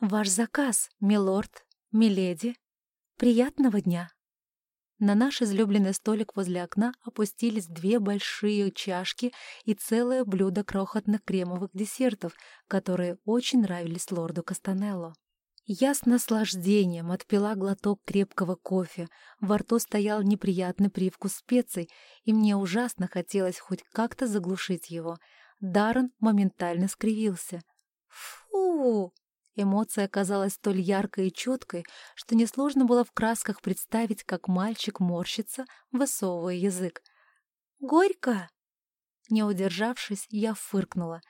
«Ваш заказ, милорд, миледи. Приятного дня!» На наш излюбленный столик возле окна опустились две большие чашки и целое блюдо крохотных кремовых десертов, которые очень нравились лорду Кастанелло. Я с наслаждением отпила глоток крепкого кофе, во рту стоял неприятный привкус специй, и мне ужасно хотелось хоть как-то заглушить его. Даррен моментально скривился. «Фу!» Эмоция оказалась столь яркой и четкой, что несложно было в красках представить, как мальчик морщится, высовывая язык. «Горько!» Не удержавшись, я фыркнула.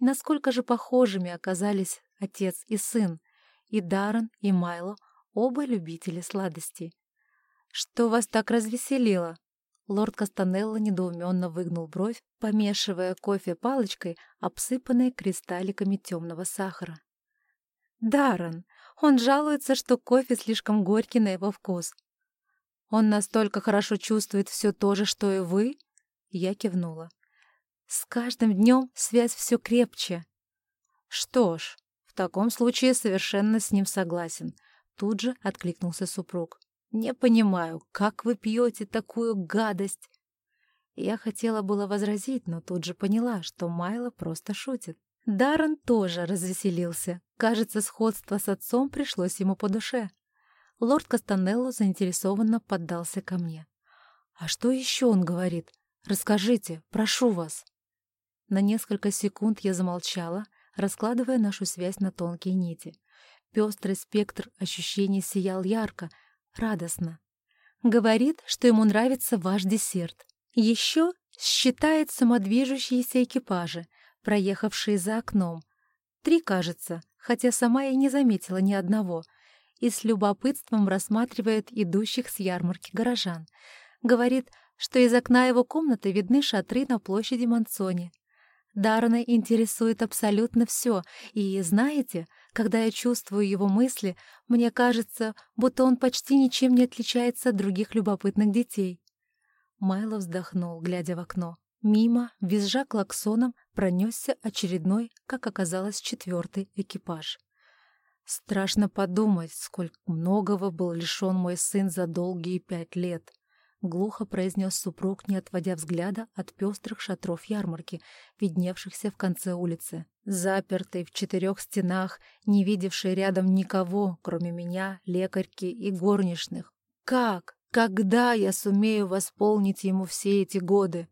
Насколько же похожими оказались отец и сын. И Даррен, и Майло — оба любители сладостей. «Что вас так развеселило?» Лорд Кастанелло недоуменно выгнул бровь, помешивая кофе палочкой, обсыпанной кристалликами темного сахара. Даррен. Он жалуется, что кофе слишком горький на его вкус. Он настолько хорошо чувствует все то же, что и вы? Я кивнула. С каждым днем связь все крепче. Что ж, в таком случае совершенно с ним согласен. Тут же откликнулся супруг. Не понимаю, как вы пьете такую гадость? Я хотела было возразить, но тут же поняла, что Майло просто шутит. Даррен тоже развеселился. Кажется, сходство с отцом пришлось ему по душе. Лорд Кастанелло заинтересованно поддался ко мне. «А что еще он говорит? Расскажите, прошу вас». На несколько секунд я замолчала, раскладывая нашу связь на тонкие нити. Пестрый спектр ощущений сиял ярко, радостно. Говорит, что ему нравится ваш десерт. Еще считает самодвижущиеся экипажи — проехавшие за окном. Три, кажется, хотя сама я не заметила ни одного, и с любопытством рассматривает идущих с ярмарки горожан. Говорит, что из окна его комнаты видны шатры на площади Мансони. Дарна интересует абсолютно все, и, знаете, когда я чувствую его мысли, мне кажется, будто он почти ничем не отличается от других любопытных детей. Майло вздохнул, глядя в окно. Мимо, визжа клаксоном, пронесся очередной, как оказалось, четвертый экипаж. Страшно подумать, сколько многого был лишен мой сын за долгие пять лет. Глухо произнес супруг, не отводя взгляда от пестрых шатров ярмарки, видневшихся в конце улицы. Запертый в четырех стенах, не видевший рядом никого, кроме меня, лекарьки и горничных. Как? Когда я сумею восполнить ему все эти годы?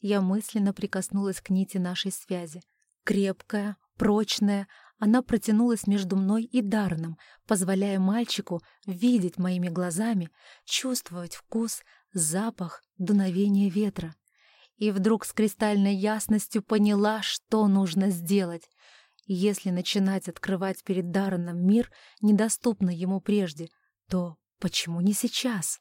Я мысленно прикоснулась к нити нашей связи. Крепкая, прочная, она протянулась между мной и Дарном, позволяя мальчику видеть моими глазами, чувствовать вкус, запах, дуновение ветра. И вдруг с кристальной ясностью поняла, что нужно сделать. Если начинать открывать перед Дарреном мир, недоступный ему прежде, то почему не сейчас?